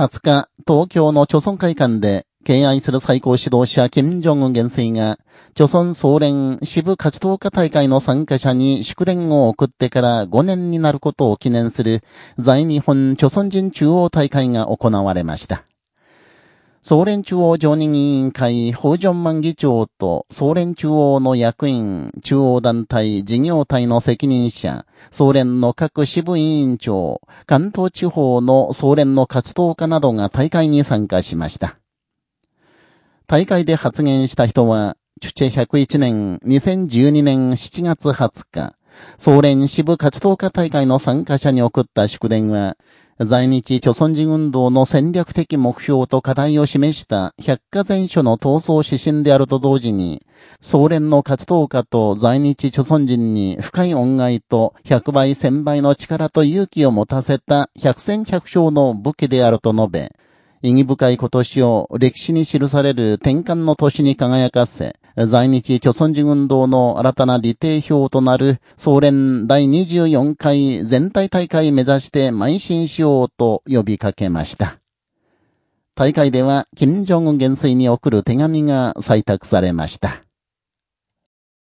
20日、東京の朝鮮会館で、敬愛する最高指導者、金正恩元帥が、朝鮮総連支部活動家大会の参加者に祝電を送ってから5年になることを記念する、在日本朝鮮人中央大会が行われました。総連中央常任委員会、法上万議長と、総連中央の役員、中央団体、事業体の責任者、総連の各支部委員長、関東地方の総連の活動家などが大会に参加しました。大会で発言した人は、チュチェ101年、2012年7月20日、総連支部活動家大会の参加者に送った祝電は、在日朝鮮人運動の戦略的目標と課題を示した百科全書の闘争指針であると同時に、総連の活動家と在日朝鮮人に深い恩愛と百倍千倍の力と勇気を持たせた百戦百勝の武器であると述べ、意義深い今年を歴史に記される転換の年に輝かせ、在日朝鮮人運動の新たな理定表となる総連第24回全体大会目指して邁進しようと呼びかけました。大会では、金正恩元帥に送る手紙が採択されました。